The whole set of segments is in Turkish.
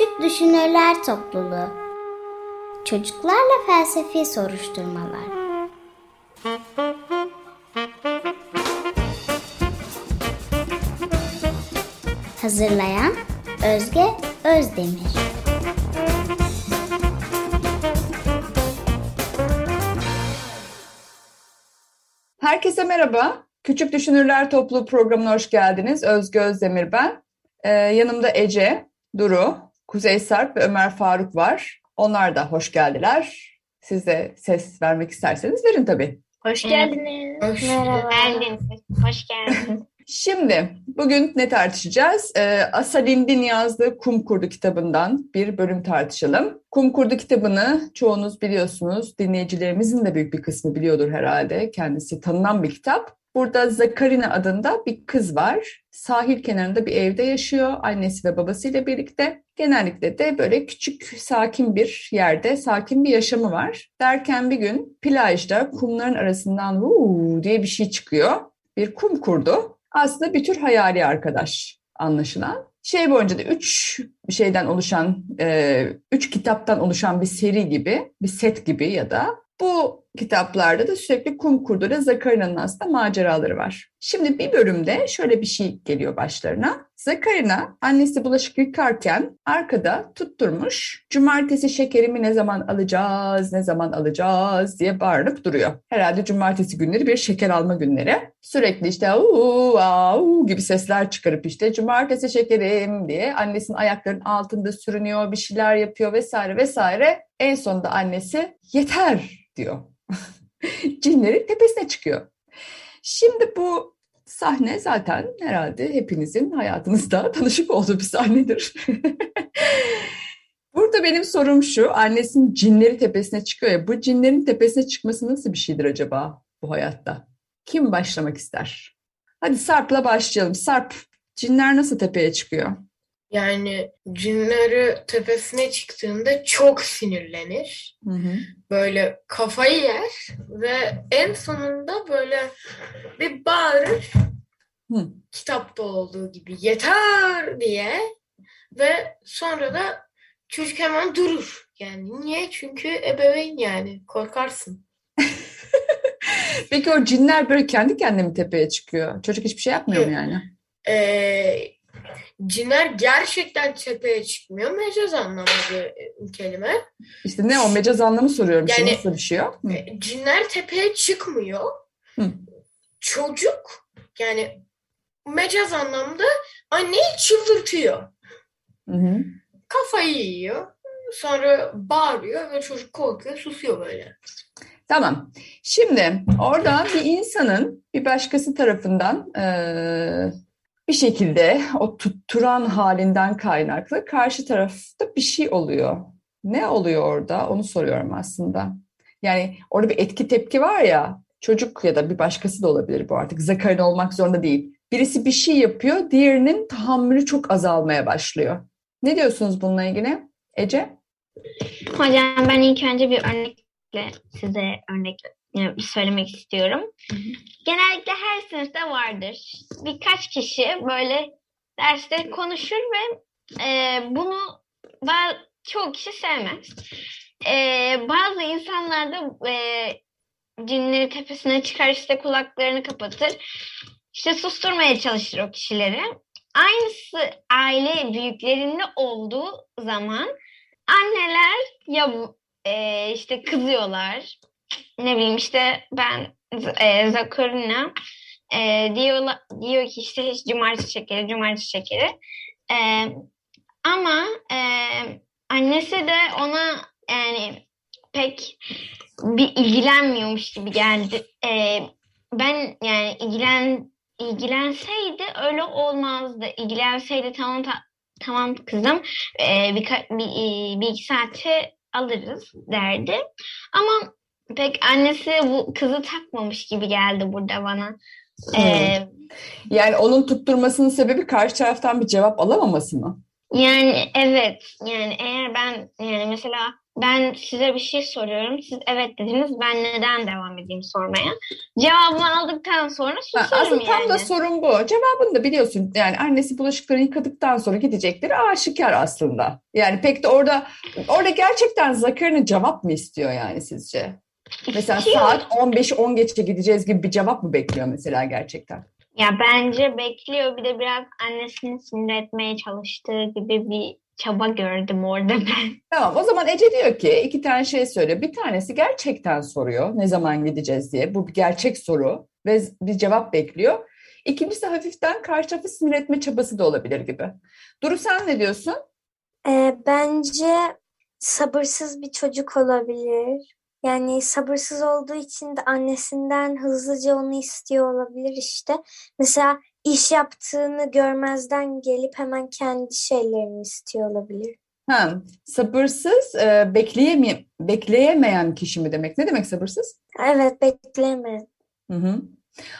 Küçük Düşünürler Topluluğu Çocuklarla Felsefi Soruşturmalar Hazırlayan Özge Özdemir Herkese merhaba. Küçük Düşünürler Topluluğu programına hoş geldiniz. Özge Özdemir ben. Ee, yanımda Ece, Duru, Kuzey Sarp ve Ömer Faruk var. Onlar da hoş geldiler. Siz de ses vermek isterseniz verin tabii. Hoş geldiniz. Hoş geldiniz. Hoş geldiniz. Şimdi bugün ne tartışacağız? Ee, Asalindin yazdığı Kum Kurdu kitabından bir bölüm tartışalım. Kum Kurdu kitabını çoğunuz biliyorsunuz. Dinleyicilerimizin de büyük bir kısmı biliyordur herhalde. Kendisi tanınan bir kitap. Burada Zakarina adında bir kız var. Sahil kenarında bir evde yaşıyor. Annesi ve babasıyla birlikte. Genellikle de böyle küçük, sakin bir yerde, sakin bir yaşamı var. Derken bir gün plajda kumların arasından Vuu diye bir şey çıkıyor. Bir kum kurdu. Aslında bir tür hayali arkadaş anlaşılan. Şey boyunca da üç şeyden oluşan, üç kitaptan oluşan bir seri gibi, bir set gibi ya da bu kitaplarda da sürekli kum kurdu ile Zakarina'nın aslında maceraları var. Şimdi bir bölümde şöyle bir şey geliyor başlarına. Zakarina annesi bulaşık yıkarken arkada tutturmuş cumartesi şekerimi ne zaman alacağız, ne zaman alacağız diye bağırıp duruyor. Herhalde cumartesi günleri bir şeker alma günleri. Sürekli işte uuu au gibi sesler çıkarıp işte cumartesi şekerim diye annesinin ayaklarının altında sürünüyor, bir şeyler yapıyor vesaire vesaire. En sonunda annesi yeter diyor. Cinlerin tepesine çıkıyor. Şimdi bu sahne zaten herhalde hepinizin hayatınızda tanışık olduğu bir sahnedir. Burada benim sorum şu, annesinin cinleri tepesine çıkıyor ya, bu cinlerin tepesine çıkması nasıl bir şeydir acaba bu hayatta? Kim başlamak ister? Hadi Sarp'la başlayalım. Sarp, cinler nasıl tepeye çıkıyor? Yani cinleri tepesine çıktığında çok sinirlenir. Hı hı. Böyle kafayı yer ve en sonunda böyle bir bağırır. Hı. Kitapta olduğu gibi yeter diye ve sonra da çocuk hemen durur. Yani niye? Çünkü ebeveyn yani korkarsın. Peki o cinler böyle kendi kendine mi tepeye çıkıyor? Çocuk hiçbir şey yapmıyor mu yani? Ee, cinler gerçekten tepeye çıkmıyor. Mecaz anlamı bir kelime. İşte ne o mecaz anlamı soruyorum. Yani, nasıl bir şey o? Hı. E, cinler tepeye çıkmıyor. Hı. Çocuk yani mecaz anlamda anneyi çıldırtıyor. Hı hı. Kafayı yiyor. Sonra bağırıyor ve çocuk korkuyor, susuyor böyle. Tamam. Şimdi orada bir insanın bir başkası tarafından eee, bir şekilde o tutturan halinden kaynaklı karşı tarafta bir şey oluyor. Ne oluyor orada? Onu soruyorum aslında. Yani orada bir etki tepki var ya çocuk ya da bir başkası da olabilir bu artık. Zakarin olmak zorunda değil. Birisi bir şey yapıyor, diğerinin tahammülü çok azalmaya başlıyor. Ne diyorsunuz bununla ilgili? Ece? Hocam ben ilk önce bir örnekle size örnek söylemek istiyorum. Genellikle her sınıfta vardır. Birkaç kişi böyle derste konuşur ve e, bunu bazı, çoğu kişi sevmez. E, bazı insanlar da e, cinleri tepesine çıkar işte kulaklarını kapatır. İşte susturmaya çalışır o kişileri. Aynısı aile büyüklerinde olduğu zaman anneler ya e, işte kızıyorlar. Ne bileyim işte ben e, Zakarina e, diyor, diyor ki işte hiç cumartesi şekeri, cumartesi şekeri. E, ama e, annesi de ona yani pek bir ilgilenmiyormuş gibi geldi. E, ben yani ilgilen ilgilenseydi öyle olmazdı. İlgilenseydi tamam ta- tamam kızım e, bir, bir, e, bir iki saate alırız derdi. Ama pek annesi bu kızı takmamış gibi geldi burada bana. E, Yani onun tutturmasının sebebi karşı taraftan bir cevap alamaması mı? yani evet yani eğer ben yani mesela ben size bir şey soruyorum. Siz evet dediniz. Ben neden devam edeyim sormaya? Cevabımı aldıktan sonra Ha, susarım aslında tam yani. da sorun bu. Cevabını da biliyorsun. Yani annesi bulaşıkları yıkadıktan sonra gidecekleri aşikar aslında. Yani pek de orada orada gerçekten Zakaria'nın cevap mı istiyor yani sizce? Mesela saat 15-10 geçe gideceğiz gibi bir cevap mı bekliyor mesela gerçekten? Ya bence bekliyor. Bir de biraz annesini sinir etmeye çalıştığı gibi bir çaba gördüm orada ben. Tamam o zaman Ece diyor ki iki tane şey söylüyor. Bir tanesi gerçekten soruyor ne zaman gideceğiz diye. Bu bir gerçek soru ve bir cevap bekliyor. İkincisi hafiften karşı tarafı sinir etme çabası da olabilir gibi. Duru sen ne diyorsun? Ee, bence sabırsız bir çocuk olabilir. Yani sabırsız olduğu için de annesinden hızlıca onu istiyor olabilir işte. Mesela iş yaptığını görmezden gelip hemen kendi şeylerini istiyor olabilir. Ha, sabırsız, e, bekleyeme, bekleyemeyen kişi mi demek? Ne demek sabırsız? Evet, bekleme. Hı hı.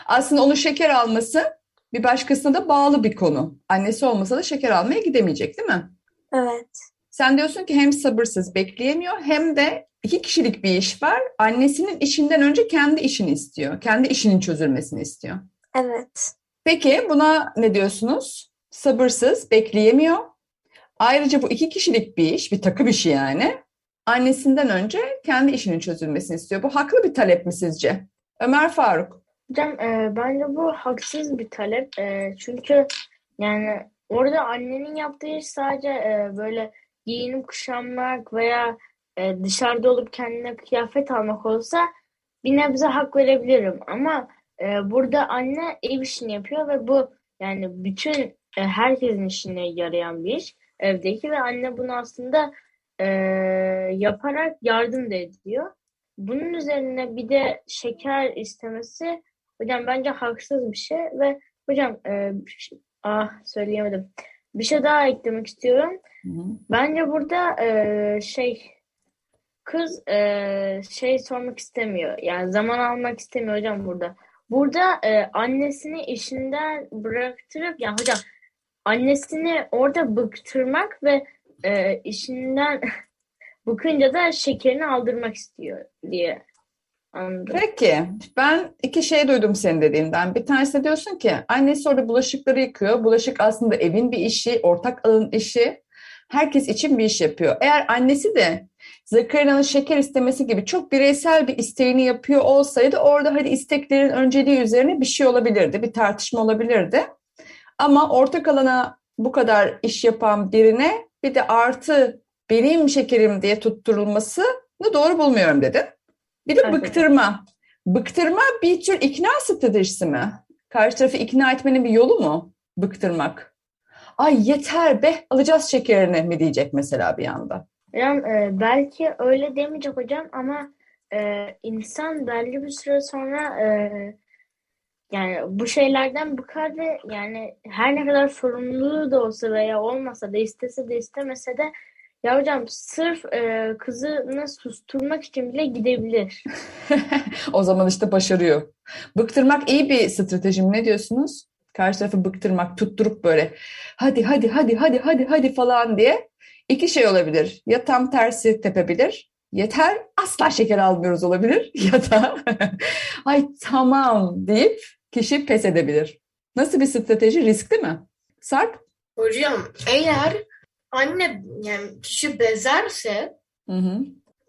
Aslında onun şeker alması bir başkasına da bağlı bir konu. Annesi olmasa da şeker almaya gidemeyecek, değil mi? Evet. Sen diyorsun ki hem sabırsız bekleyemiyor hem de iki kişilik bir iş var. Annesinin işinden önce kendi işini istiyor. Kendi işinin çözülmesini istiyor. Evet. Peki buna ne diyorsunuz? Sabırsız, bekleyemiyor. Ayrıca bu iki kişilik bir iş, bir takım işi yani. Annesinden önce kendi işinin çözülmesini istiyor. Bu haklı bir talep mi sizce? Ömer Faruk. Hocam e, bence bu haksız bir talep. E, çünkü yani orada annenin yaptığı iş sadece e, böyle giyinip kuşanmak veya e, dışarıda olup kendine kıyafet almak olsa bir nebze hak verebilirim. Ama e, burada anne ev işini yapıyor ve bu yani bütün e, herkesin işine yarayan bir iş evdeki ve anne bunu aslında e, yaparak yardım da ediyor. Bunun üzerine bir de şeker istemesi Hocam bence haksız bir şey ve hocam e, ş- ah söyleyemedim. Bir şey daha eklemek istiyorum. Bence burada e, şey kız e, şey sormak istemiyor. Yani zaman almak istemiyor hocam burada. Burada e, annesini işinden bıraktırıp yani hocam annesini orada bıktırmak ve e, işinden bıkınca da şekerini aldırmak istiyor diye anladım. Peki, ben iki şey duydum senin dediğinden. Bir tanesi diyorsun ki annesi orada bulaşıkları yıkıyor. Bulaşık aslında evin bir işi, ortak alanın işi. Herkes için bir iş yapıyor. Eğer annesi de Zakariya'nın şeker istemesi gibi çok bireysel bir isteğini yapıyor olsaydı orada hadi isteklerin önceliği üzerine bir şey olabilirdi, bir tartışma olabilirdi. Ama ortak alana bu kadar iş yapan birine bir de artı benim şekerim diye tutturulmasını doğru bulmuyorum dedin. Bir de bıktırma. Bıktırma bir tür ikna stratejisi mi? Karşı tarafı ikna etmenin bir yolu mu? Bıktırmak. Ay yeter be alacağız şekerini mi diyecek mesela bir anda. Hocam e, belki öyle demeyecek hocam ama e, insan belli bir süre sonra e, yani bu şeylerden bıkar ve yani her ne kadar sorumluluğu da olsa veya olmasa da istese de istemese de ya hocam sırf e, kızını susturmak için bile gidebilir. o zaman işte başarıyor. Bıktırmak iyi bir strateji mi? Ne diyorsunuz? Karşı tarafı bıktırmak, tutturup böyle hadi hadi hadi hadi hadi hadi falan diye iki şey olabilir. Ya tam tersi tepebilir. Yeter asla şeker almıyoruz olabilir. Ya da ay tamam deyip kişi pes edebilir. Nasıl bir strateji? Riskli mi? Sarp? Hocam eğer anne yani kişi bezerse Hı hı.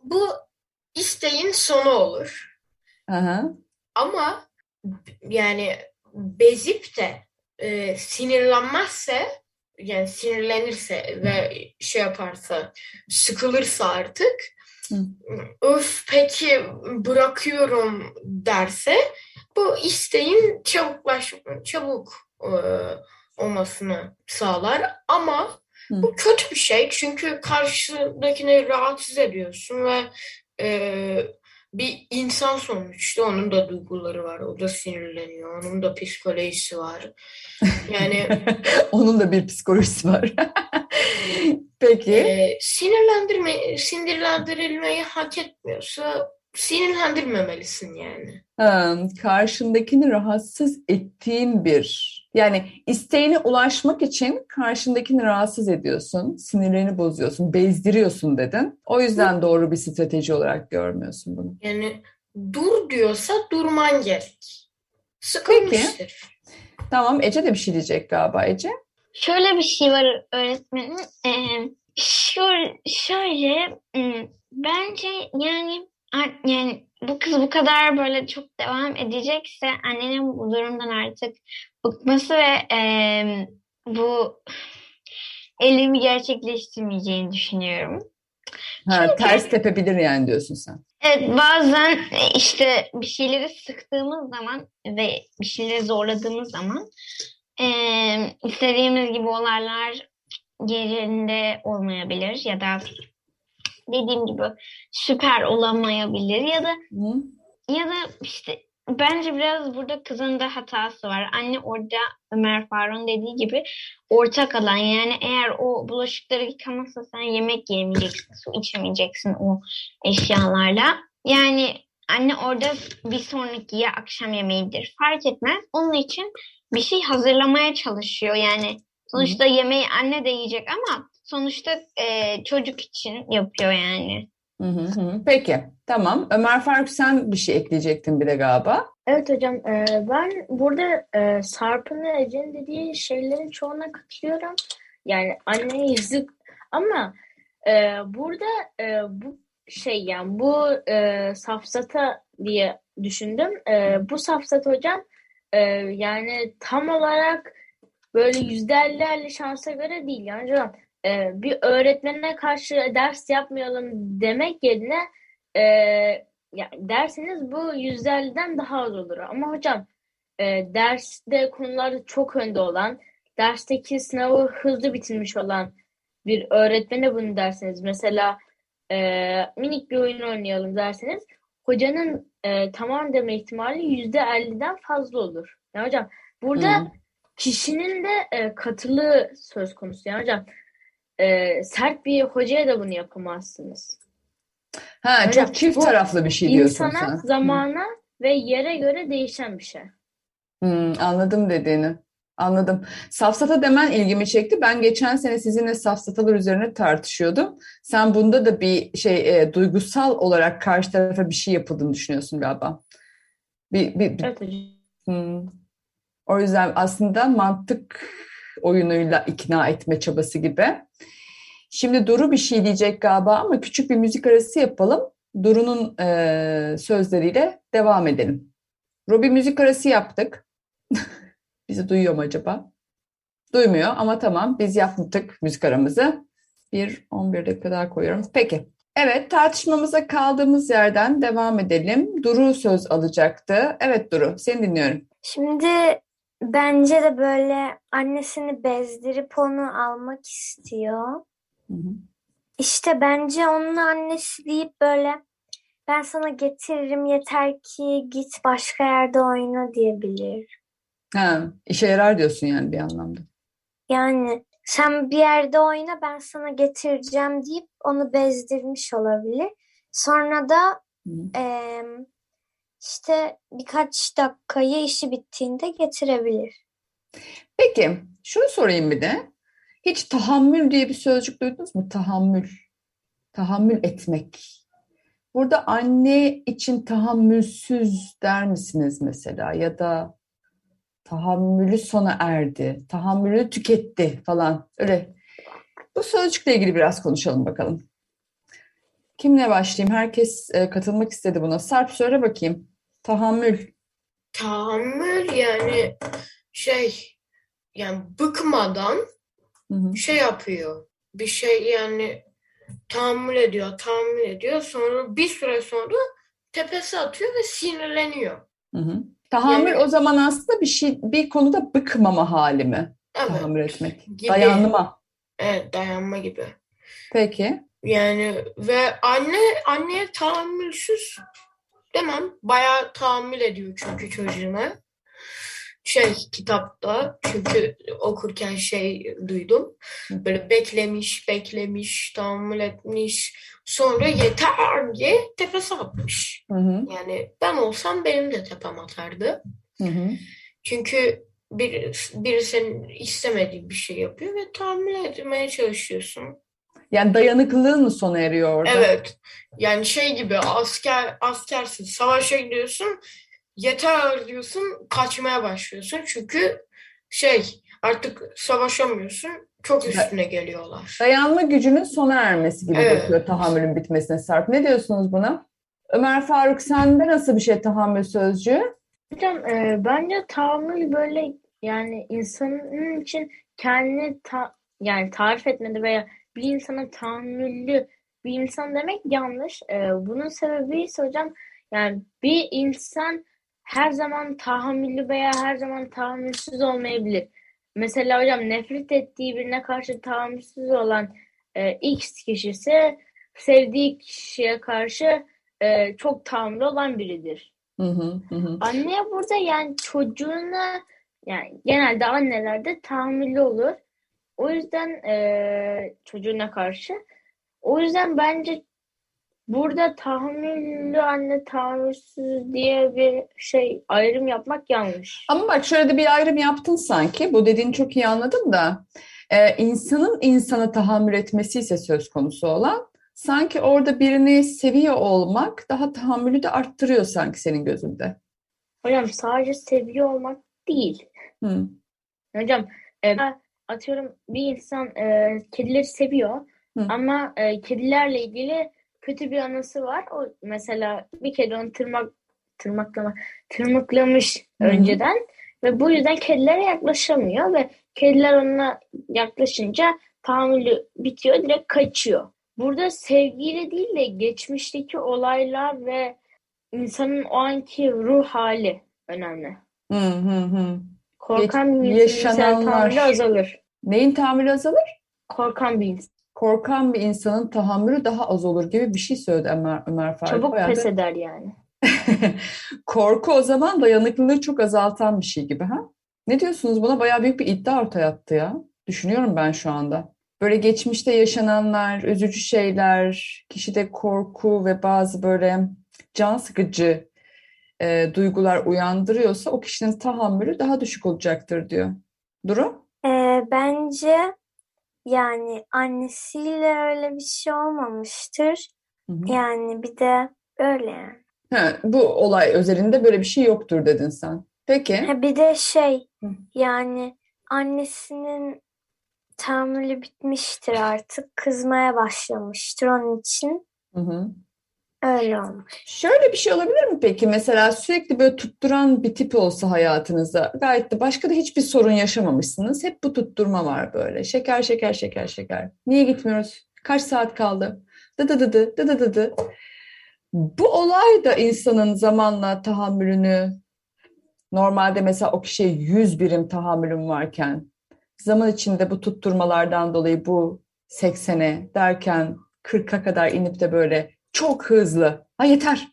bu isteğin sonu olur. Aha. Ama yani bezip de e, sinirlenmezse yani sinirlenirse ve şey yaparsa sıkılırsa artık Hı. öf peki bırakıyorum derse bu isteğin çabuklaş çabuk e, olmasını sağlar ama Hı. bu kötü bir şey çünkü karşıdakini rahatsız ediyorsun ve e, bir insan sonuçta onun da duyguları var. O da sinirleniyor. Onun da psikolojisi var. Yani Onun da bir psikolojisi var. Peki. e, sinirlendirme, sinirlendirilmeyi hak etmiyorsa sinirlendirmemelisin yani. Ha, karşındakini rahatsız ettiğin bir yani isteğine ulaşmak için karşındakini rahatsız ediyorsun, sinirlerini bozuyorsun, bezdiriyorsun dedin. O yüzden doğru bir strateji olarak görmüyorsun bunu. Yani dur diyorsa durman gerek. Sıkılmıştır. Tamam Ece de bir şey diyecek galiba Ece. Şöyle bir şey var öğretmenim. Ee, şöyle, şöyle ım, bence yani yani bu kız bu kadar böyle çok devam edecekse annenin bu durumdan artık bıkması ve em, bu elimi gerçekleştirmeyeceğini düşünüyorum. Ha, ters tepebilir yani diyorsun sen. Evet bazen e, işte bir şeyleri sıktığımız zaman ve bir şeyleri zorladığımız zaman eee, istediğimiz gibi olaylar yerinde olmayabilir ya da dediğim gibi süper olamayabilir ya da Hı? ya da işte bence biraz burada kızın da hatası var. Anne orada Ömer Faruk'un dediği gibi ortak alan yani eğer o bulaşıkları yıkamazsa sen yemek yemeyeceksin, su içemeyeceksin o eşyalarla. Yani anne orada bir sonraki ya akşam yemeğidir fark etmez. Onun için bir şey hazırlamaya çalışıyor. Yani sonuçta yemeği anne de yiyecek ama sonuçta e, çocuk için yapıyor yani. Peki tamam. Ömer Faruk sen bir şey ekleyecektin bir de galiba. Evet hocam, e, ben burada e, Sarp'ın ve Ece'nin dediği şeylerin çoğuna katılıyorum. Yani anneye yazık ama e, burada bu şey yani bu e, safsata diye düşündüm. Bu safsat hocam yani tam olarak böyle yüzde şansa göre değil. Yani hocam e, bir öğretmene karşı ders yapmayalım demek yerine e, ya derseniz bu yüzde elliden daha az olur. Ama hocam e, derste konularda çok önde olan, dersteki sınavı hızlı bitirmiş olan bir öğretmene bunu derseniz mesela e, minik bir oyun oynayalım derseniz hocanın e, tamam deme ihtimali yüzde elliden fazla olur. Yani hocam burada Hı. kişinin de e, katılığı söz konusu. Yani hocam e, sert bir hocaya da bunu yapamazsınız. Ha Hocam, çok çift taraflı bir şey diyorsun İnsana, sen. zamana ve yere göre değişen bir şey. Hmm, anladım dediğini. Anladım. Safsata demen ilgimi çekti. Ben geçen sene sizinle safsatalar üzerine tartışıyordum. Sen bunda da bir şey e, duygusal olarak karşı tarafa bir şey yapıldığını düşünüyorsun galiba. Bir, bir, bir- Evet hocam. Hmm. O yüzden aslında mantık oyunuyla ikna etme çabası gibi. Şimdi Duru bir şey diyecek galiba ama küçük bir müzik arası yapalım. Duru'nun e, sözleriyle devam edelim. Robi müzik arası yaptık. Bizi duyuyor mu acaba? Duymuyor ama tamam biz yaptık müzik aramızı. Bir 11 dakika daha koyuyorum. Peki. Evet tartışmamıza kaldığımız yerden devam edelim. Duru söz alacaktı. Evet Duru seni dinliyorum. Şimdi bence de böyle annesini bezdirip onu almak istiyor. Hı hı. İşte bence onun annesi deyip böyle ben sana getiririm yeter ki git başka yerde oyna diyebilir. Ha, işe yarar diyorsun yani bir anlamda. Yani sen bir yerde oyna ben sana getireceğim deyip onu bezdirmiş olabilir. Sonra da Hı. em, işte birkaç dakikayı işi bittiğinde getirebilir. Peki, şunu sorayım bir de. Hiç tahammül diye bir sözcük duydunuz mu? Tahammül. Tahammül etmek. Burada anne için tahammülsüz der misiniz mesela? Ya da tahammülü sona erdi, tahammülü tüketti falan. Öyle. Bu sözcükle ilgili biraz konuşalım bakalım. Kimle başlayayım? Herkes e, katılmak istedi buna. Sarp söyle bakayım. Tahammül. Tahammül yani şey yani bıkmadan Hı hı. şey yapıyor. Bir şey yani tahammül ediyor, tahammül ediyor. Sonra bir süre sonra tepesi atıyor ve sinirleniyor. Hı hı. Tahammül Yani- o zaman aslında bir şey bir konuda bıkmama hali mi? Evet. Tahammül etmek. Gibi. Dayanma. Evet, dayanma gibi. Peki. Yani ve anne anneye tahammülsüz demem. Bayağı tahammül ediyor çünkü çocuğuna. Şey kitapta çünkü okurken şey duydum. Böyle beklemiş, beklemiş, tahammül etmiş. sonra yeter diye tepesi atmış. Hı hı. Yani ben olsam benim de tepem atardı. Hı hı. Çünkü bir, biri senin istemediği bir şey yapıyor ve tahammül etmeye çalışıyorsun. Yani dayanıklılığın mı sona eriyor orada? Evet. Yani şey gibi asker askersin, savaşa gidiyorsun, yeter diyorsun, kaçmaya başlıyorsun. Çünkü şey artık savaşamıyorsun. Çok üstüne geliyorlar. Dayanma gücünün sona ermesi gibi Evet. bakıyor tahammülün bitmesine Sarp. Ne diyorsunuz buna? Ömer Faruk sende nasıl bir şey tahammül sözcüğü? Hocam e, bence tahammül böyle yani insanın için kendini ta, yani tarif etmedi veya bir insana tahammüllü bir insan demek yanlış. E, bunun sebebi ise hocam yani bir insan her zaman tahammüllü veya her zaman tahammülsüz olmayabilir. Mesela hocam nefret ettiği birine karşı tahammülsüz olan e, X kişisi sevdiği kişiye karşı e, çok tahammülü olan biridir. Hı hı, hı hı. Anne burada yani çocuğuna yani genelde annelerde tahammüllü olur. O yüzden eee, çocuğuna karşı. O yüzden bence burada tahammüllü anne tahammülsüz diye bir şey ayrım yapmak yanlış. Ama bak şöyle de bir ayrım yaptın sanki. Bu dediğini çok iyi anladım da. Ee, insanın insana tahammül etmesi ise söz konusu olan sanki orada birini seviyor olmak daha tahammülü de arttırıyor sanki senin gözünde. Hocam sadece seviyor olmak değil. Hı. Hocam e, atıyorum bir insan e, kedileri seviyor Hı. ama e, kedilerle ilgili kötü bir anısı var. O mesela bir kedi onu tırmak tırmaklama tırmıklamış Hı önceden ve bu yüzden kedilere yaklaşamıyor ve kediler ona yaklaşınca tahammülü bitiyor, direkt kaçıyor. Burada sevgiyle değil de geçmişteki olaylar ve insanın o anki ruh hali önemli. Hı hı hı. Korkan bir insan mesela yaşananlar. tahammülü azalır. Neyin tahammülü azalır? Korkan bir insan. Korkan bir insanın tahammülü daha az olur gibi bir şey söyledi Ömer, Ömer Faruk. Çabuk Bayağı pes eder yani. Korku o zaman dayanıklılığı çok azaltan bir şey gibi ha? Ne diyorsunuz buna? Bayağı büyük bir iddia ortaya attı ya. Düşünüyorum ben şu anda. Böyle geçmişte yaşananlar, üzücü şeyler, kişide korku ve bazı böyle can sıkıcı e, duygular uyandırıyorsa o kişinin tahammülü daha düşük olacaktır diyor. Duru? Ee, bence yani annesiyle öyle bir şey olmamıştır. Hı hı. Yani bir de öyle yani. Ha, bu olay özelinde böyle bir şey yoktur dedin sen. Peki. Ha, bir de şey Hı. yani annesinin tahammülü bitmiştir artık. Kızmaya başlamıştır onun için. Hı hı. Öyle olmuş. Şöyle bir şey olabilir mi peki? Mesela sürekli böyle tutturan bir tip olsa hayatınızda gayet de başka da hiçbir sorun yaşamamışsınız. Hep bu tutturma var böyle. Şeker şeker şeker şeker. Niye gitmiyoruz? Kaç saat kaldı? Dı dı dı dı dı dı dı dı. Bu olay da insanın zamanla tahammülünü normalde mesela o kişiye 100 birim tahammülüm varken zaman içinde bu tutturmalardan dolayı bu 80'e derken 40'a kadar inip de böyle çok hızlı. Ha yeter.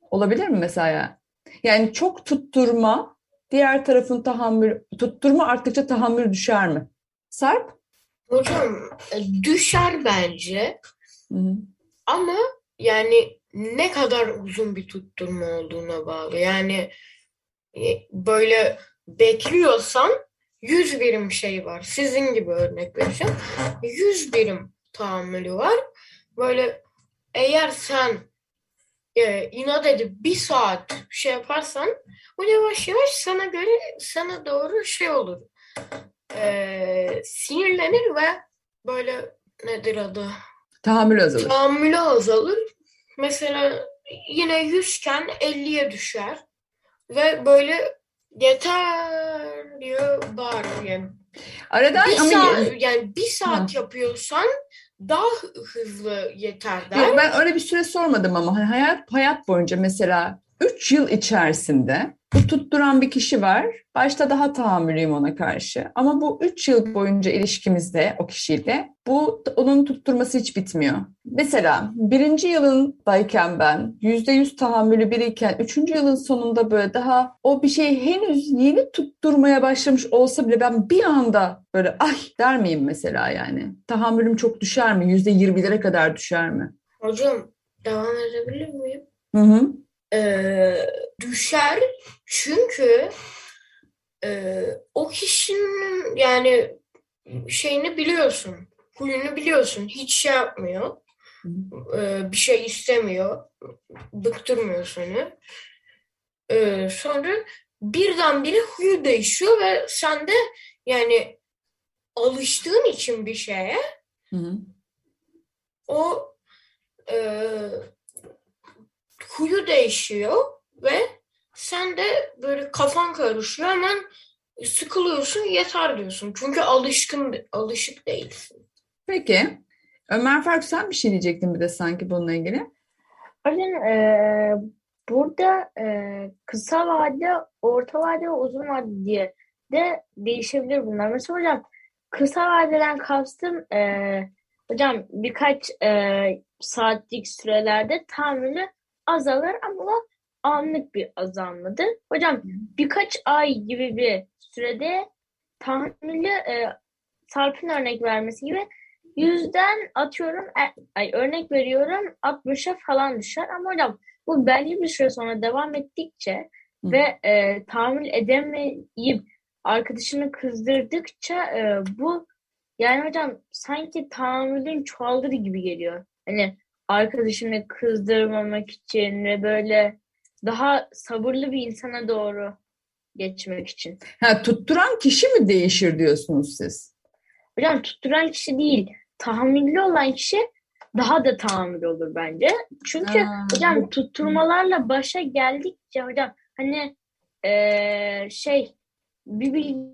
Olabilir mi mesela? Yani çok tutturma, diğer tarafın tahammül, tutturma arttıkça tahammül düşer mi? Sarp? Hocam e, düşer bence Hı hı. ama yani ne kadar uzun bir tutturma olduğuna bağlı. Yani e, böyle bekliyorsan 100 birim şey var. Sizin gibi örnek vereceğim. 100 birim tahammülü var. Böyle eğer sen e, inat edip bir saat şey yaparsan o yavaş yavaş sana göre sana doğru şey olur. E, sinirlenir ve böyle nedir adı? Tahammül azalır. Tahammülü azalır. Mesela yine 100 iken 50'ye düşer. Ve böyle yeter diye bağırır yani. Aradan Bir ama saat, yani bir saat yapıyorsan daha hızlı yeter der. Yok, ben öyle bir süre sormadım ama hayat hayat boyunca mesela 3 yıl içerisinde bu tutturan bir kişi var. Başta daha tahammülüyüm ona karşı. Ama bu 3 yıl boyunca ilişkimizde o kişiyle bu onun tutturması hiç bitmiyor. Mesela birinci yılındayken ben yüzde yüz tahammülü biriyken üçüncü yılın sonunda böyle daha o bir şey henüz yeni tutturmaya başlamış olsa bile ben bir anda böyle ay der miyim mesela yani? Tahammülüm çok düşer mi? Yüzde yirmilere kadar düşer mi? Hocam devam edebilir miyim? Hı hı. Ee, düşer çünkü e, o kişinin yani şeyini biliyorsun, huyunu biliyorsun. Hiç şey yapmıyor. Ee, bir şey istemiyor. Bıktırmıyor seni. Ee, sonra birdenbire huyu değişiyor ve sen de yani alıştığın için bir şeye Hı hı. o e, huyu değişiyor ve sen de böyle kafan karışıyor hemen sıkılıyorsun yeter diyorsun. Çünkü alışkın alışık değilsin. Peki. Ömer Faruk sen bir şey diyecektin bir de sanki bununla ilgili. Hocam e, burada e, kısa vade, orta vade ve uzun vade diye de değişebilir bunlar. Mesela hocam kısa vadeden kastım e, hocam birkaç e, saatlik sürelerde tahammülü azalır ama anlık bir azalmadır. Hocam birkaç ay gibi bir sürede tahammülü e, Sarp'ın örnek vermesi gibi yüzden atıyorum e, ay örnek veriyorum 60'a falan düşer ama hocam bu belli bir süre sonra devam ettikçe Hı. ve e, tahammül edemeyip arkadaşını kızdırdıkça e, bu yani hocam sanki tahammülün çoğalır gibi geliyor. Hani arkadaşını kızdırmamak için ve böyle daha sabırlı bir insana doğru geçmek için. Ha, tutturan kişi mi değişir diyorsunuz siz? Hocam tutturan kişi değil, tahammüllü olan kişi daha da tahammül olur bence. Çünkü Ha, hocam tutturmalarla başa geldikçe hocam hani eee, şey bir bilgi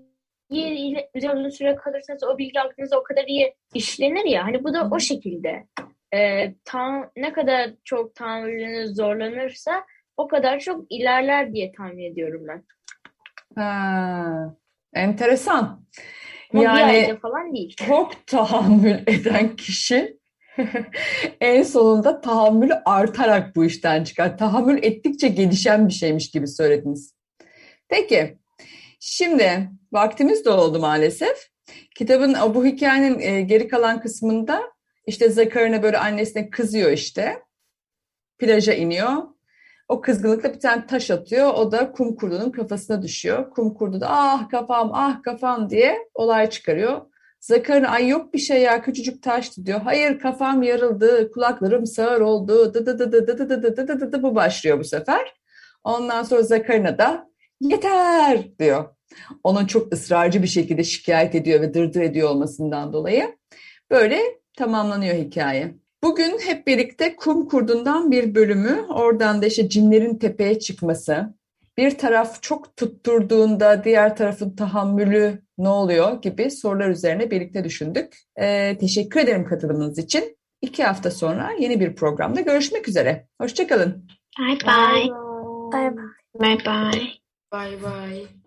ile üzerinde süre kalırsanız o bilgi aklınızda o kadar iyi işlenir ya hani bu da o şekilde. Eee, ta, ne kadar çok tahammülünüz zorlanırsa o kadar çok ilerler diye tahmin ediyorum ben. Ha, enteresan. Ama Yani falan değil. çok tahammül eden kişi en sonunda tahammülü artarak bu işten çıkar. Tahammül ettikçe gelişen bir şeymiş gibi söylediniz. Peki, şimdi vaktimiz de oldu maalesef. Kitabın bu hikayenin e, geri kalan kısmında işte Zakarina böyle annesine kızıyor işte. Plaja iniyor. O kızgınlıkla bir tane taş atıyor. O da kum kurdunun kafasına düşüyor. Kum kurdu da ah kafam ah kafam diye olay çıkarıyor. Zakarina ay yok bir şey ya küçücük taştı diyor. Hayır kafam yarıldı, kulaklarım sağır oldu. Dı dı dı dı dı dı dı dı dı bu başlıyor bu sefer. Ondan sonra Zakarina da yeter diyor. Onun çok ısrarcı bir şekilde şikayet ediyor ve dırdır ediyor olmasından dolayı. Böyle tamamlanıyor hikaye. Bugün hep birlikte kum kurdundan bir bölümü, oradan da işte cinlerin tepeye çıkması, bir taraf çok tutturduğunda diğer tarafın tahammülü ne oluyor gibi sorular üzerine birlikte düşündük. Ee, teşekkür ederim katılımınız için. İki hafta sonra yeni bir programda görüşmek üzere. Hoşçakalın. Bye bye. Bay bay. Bye bye. Bay bay.